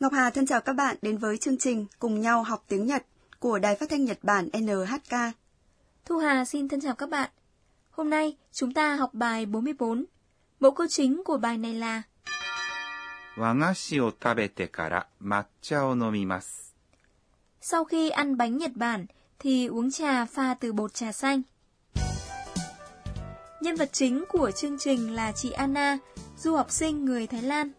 Ngọc Hà thân chào các bạn đến với chương trình Cùng nhau học tiếng Nhật của Đài Phát thanh Nhật Bản NHK. Thu Hà xin thân chào các bạn. Hôm nay chúng ta học bài 44. Mẫu câu chính của bài này là Sau khi ăn bánh Nhật Bản thì uống trà pha từ bột trà xanh. Nhân vật chính của chương trình là chị Anna, du học sinh người Thái Lan.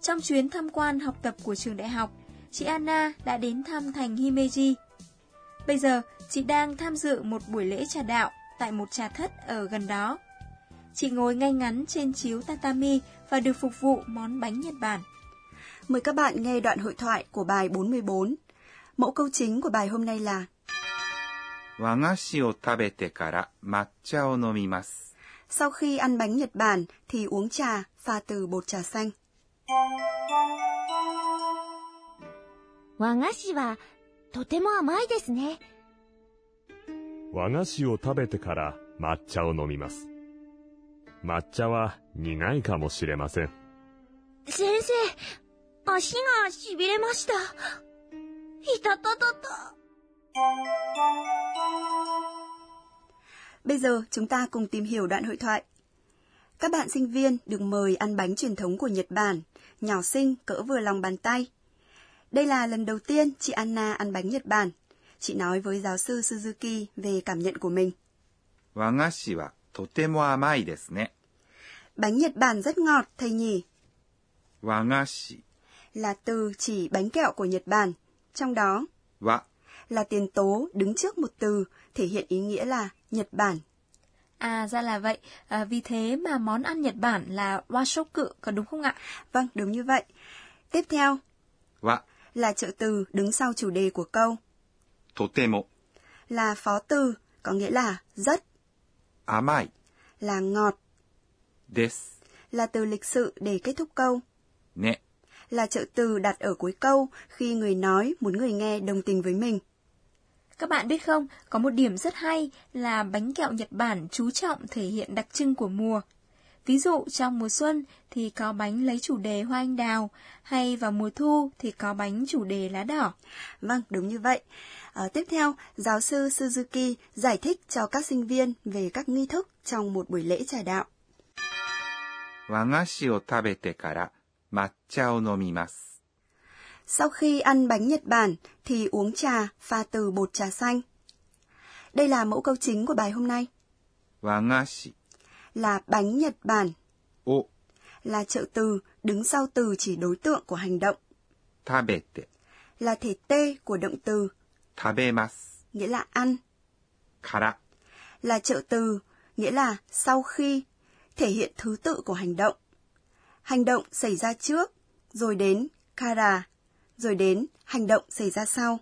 Trong chuyến tham quan học tập của trường đại học, chị Anna đã đến thăm thành Himeji. Bây giờ, chị đang tham dự một buổi lễ trà đạo tại một trà thất ở gần đó. Chị ngồi ngay ngắn trên chiếu tatami và được phục vụ món bánh Nhật Bản. Mời các bạn nghe đoạn hội thoại của bài 44. Mẫu câu chính của bài hôm nay là 和菓子を食べてから抹茶を飲みます。 Sau khi ăn bánh Nhật Bản thì uống trà pha từ bột trà xanh. 和菓子はとても甘いですね。和菓子を食べてから抹茶を飲みます。抹茶は苦いかもしれません。先生、足が痺れました。いたたたた。Bây giờ chúng ta cùng tìm hiểu đoạn hội thoại. Các bạn sinh viên được mời ăn bánh truyền thống của Nhật Bản, nhỏ xinh cỡ vừa lòng bàn tay. Đây là lần đầu tiên chị Anna ăn bánh Nhật Bản. Chị nói với giáo sư Suzuki về cảm nhận của mình. Bánh Nhật Bản rất ngọt, thầy nhỉ? Wagashi là từ chỉ bánh kẹo của Nhật Bản, trong đó wa là tiền tố đứng trước một từ thể hiện ý nghĩa là Nhật Bản À ra là vậy, à, vì thế mà món ăn Nhật Bản là washoku có đúng không ạ? Vâng, đúng như vậy. Tiếp theo. Wa là trợ từ đứng sau chủ đề của câu. Totemo là phó từ có nghĩa là rất. Amai là ngọt. Des là từ lịch sự để kết thúc câu. Ne là trợ từ đặt ở cuối câu khi người nói muốn người nghe đồng tình với mình. Các bạn biết không, có một điểm rất hay là bánh kẹo Nhật Bản chú trọng thể hiện đặc trưng của mùa. Ví dụ trong mùa xuân thì có bánh lấy chủ đề hoa anh đào, hay vào mùa thu thì có bánh chủ đề lá đỏ. Vâng, đúng như vậy. À, tiếp theo, giáo sư Suzuki giải thích cho các sinh viên về các nghi thức trong một buổi lễ trà đạo. 和菓子を食べてから抹茶を飲みます。 sau khi ăn bánh Nhật Bản thì uống trà pha từ bột trà xanh. Đây là mẫu câu chính của bài hôm nay. Wagashi là bánh Nhật Bản. O là trợ từ đứng sau từ chỉ đối tượng của hành động. Tabete là thể t của động từ. Tabemasu nghĩa là ăn. Kara là trợ từ nghĩa là sau khi thể hiện thứ tự của hành động. Hành động xảy ra trước rồi đến kara rồi đến hành động xảy ra sau.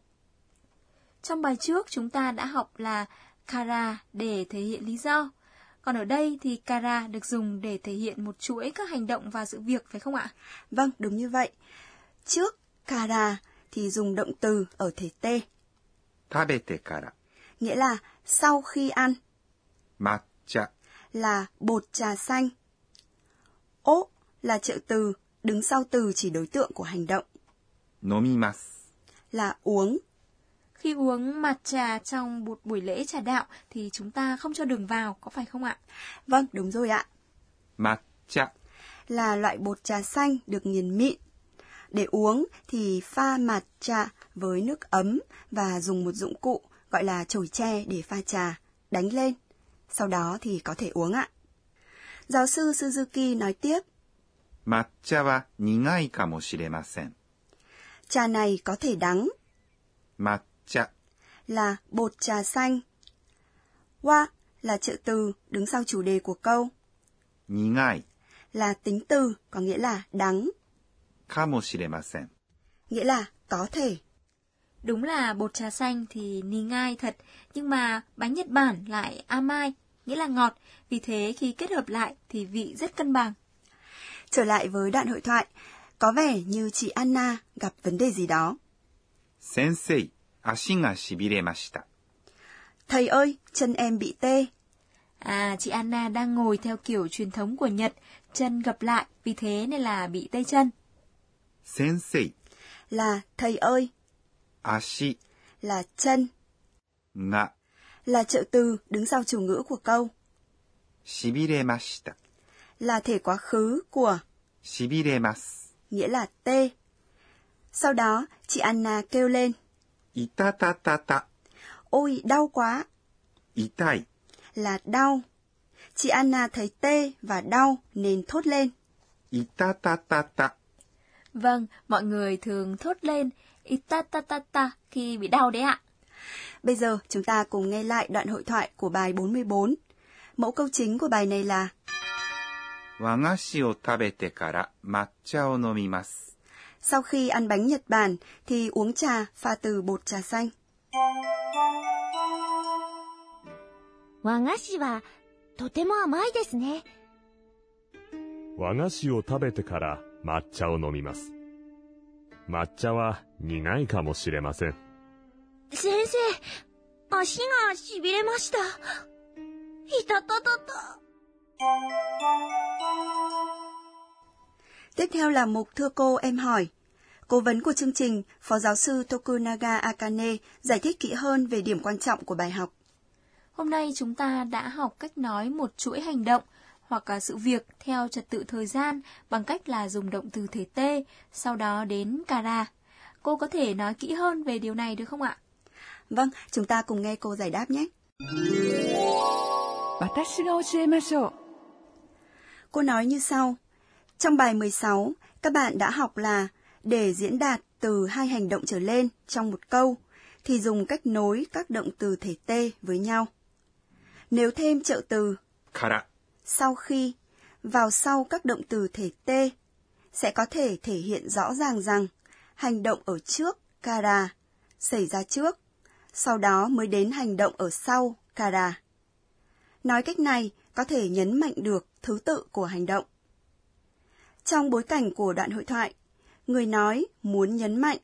Trong bài trước chúng ta đã học là cara để thể hiện lý do. Còn ở đây thì cara được dùng để thể hiện một chuỗi các hành động và sự việc phải không ạ? Vâng, đúng như vậy. Trước cara thì dùng động từ ở thể t. Tabete cara. Nghĩa là sau khi ăn. Matcha. Là bột trà xanh. Ô là trợ từ, đứng sau từ chỉ đối tượng của hành động. 飲みます。 là uống. Khi uống mặt trà trong một buổi lễ trà đạo thì chúng ta không cho đường vào, có phải không ạ? Vâng, đúng rồi ạ. 抹茶 là loại bột trà xanh được nghiền mịn. Để uống thì pha mặt trà với nước ấm và dùng một dụng cụ gọi là chổi tre để pha trà, đánh lên. Sau đó thì có thể uống ạ. Giáo sư Suzuki nói tiếp, 抹茶は苦いかもしれません。 Trà này có thể đắng. Mạc chạ là bột trà xanh. Wa là trợ từ đứng sau chủ đề của câu. Nhí ngại là tính từ có nghĩa là đắng. Kamoshiremasen nghĩa là có thể. Đúng là bột trà xanh thì ni ngai thật, nhưng mà bánh Nhật Bản lại amai, nghĩa là ngọt, vì thế khi kết hợp lại thì vị rất cân bằng. Trở lại với đoạn hội thoại, có vẻ như chị Anna gặp vấn đề gì đó. Thầy ơi, chân em bị tê. À, chị Anna đang ngồi theo kiểu truyền thống của Nhật, chân gập lại, vì thế nên là bị tê chân. Sensei là thầy ơi. Ashi là chân. Nga là trợ từ đứng sau chủ ngữ của câu. Shibiremashita là thể quá khứ của shibiremasu nghĩa là tê. Sau đó, chị Anna kêu lên. Ita ta ta ta. Ôi, đau quá. Itai. Là đau. Chị Anna thấy tê và đau nên thốt lên. Ita ta ta ta. Vâng, mọi người thường thốt lên Ita ta ta ta khi bị đau đấy ạ. Bây giờ chúng ta cùng nghe lại đoạn hội thoại của bài 44. Mẫu câu chính của bài này là 和菓子を食べてから抹茶を飲みます。Sau khi ăn bánh Nhật Bản thì uống trà pha từ bột trà xanh. 和菓子はとても甘いですね。和菓子を食べてから抹茶を飲みます。抹茶は苦いかもしれません。先生、足が痺れました。いたたたた。Tiếp theo là mục Thưa cô em hỏi. Cố vấn của chương trình, Phó giáo sư Tokunaga Akane giải thích kỹ hơn về điểm quan trọng của bài học. Hôm nay chúng ta đã học cách nói một chuỗi hành động hoặc là sự việc theo trật tự thời gian bằng cách là dùng động từ thể T, sau đó đến kara. Cô có thể nói kỹ hơn về điều này được không ạ? Vâng, chúng ta cùng nghe cô giải đáp nhé. Cô nói như sau. Trong bài 16, các bạn đã học là để diễn đạt từ hai hành động trở lên trong một câu thì dùng cách nối các động từ thể t với nhau. Nếu thêm trợ từ から、sau khi vào sau các động từ thể t sẽ có thể thể hiện rõ ràng rằng hành động ở trước kara xảy ra trước, sau đó mới đến hành động ở sau kara. Nói cách này có thể nhấn mạnh được thứ tự của hành động trong bối cảnh của đoạn hội thoại. Người nói muốn nhấn mạnh.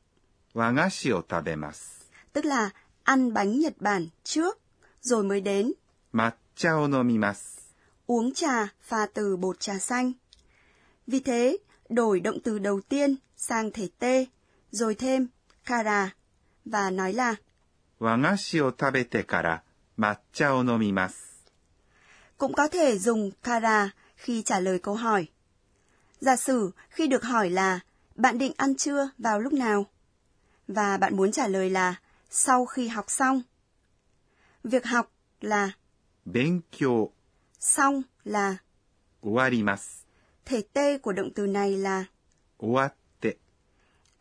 Tức là ăn bánh Nhật Bản trước, rồi mới đến. Uống trà pha từ bột trà xanh. Vì thế, đổi động từ đầu tiên sang thể T, rồi thêm kara và nói là Cũng có thể dùng kara khi trả lời câu hỏi. Giả sử khi được hỏi là bạn định ăn trưa vào lúc nào? Và bạn muốn trả lời là sau khi học xong. Việc học là 勉強、 xong là 終わります。 thể t của động từ này là 終わって、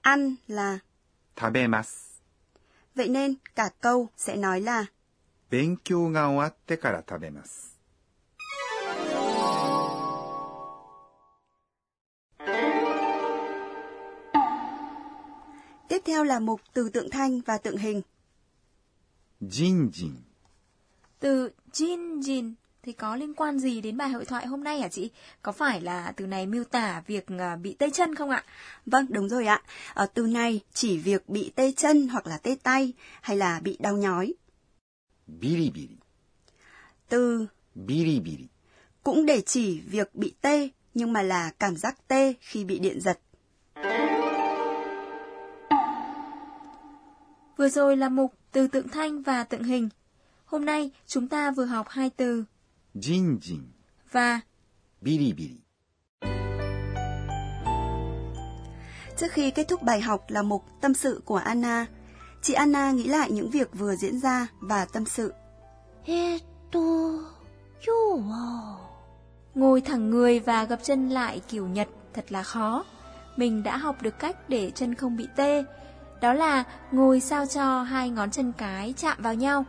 ăn là 食べます。 vậy nên cả câu sẽ nói là 勉強が終わってから食べます。 theo là mục từ tượng thanh và tượng hình. Jin jin. Từ jin jin thì có liên quan gì đến bài hội thoại hôm nay hả chị? Có phải là từ này miêu tả việc à, bị tê chân không ạ? Vâng, đúng rồi ạ. Ở từ này chỉ việc bị tê chân hoặc là tê tay hay là bị đau nhói. Biri biri. Từ biri biri cũng để chỉ việc bị tê nhưng mà là cảm giác tê khi bị điện giật Vừa rồi là mục từ tượng thanh và tượng hình. Hôm nay chúng ta vừa học hai từ Jin Jin và bili Trước khi kết thúc bài học là mục tâm sự của Anna, chị Anna nghĩ lại những việc vừa diễn ra và tâm sự. Ngồi thẳng người và gập chân lại kiểu Nhật thật là khó. Mình đã học được cách để chân không bị tê, Đó là ngồi sao cho hai ngón chân cái chạm vào nhau.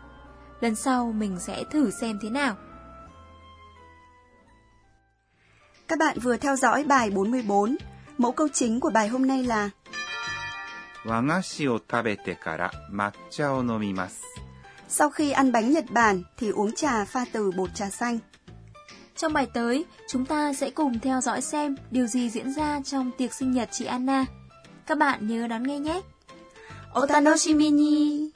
Lần sau mình sẽ thử xem thế nào. Các bạn vừa theo dõi bài 44. Mẫu câu chính của bài hôm nay là 和菓子を食べてから抹茶を飲みます。 Sau khi ăn bánh Nhật Bản thì uống trà pha từ bột trà xanh. Trong bài tới, chúng ta sẽ cùng theo dõi xem điều gì diễn ra trong tiệc sinh nhật chị Anna. Các bạn nhớ đón nghe nhé! Otanoshimi ni!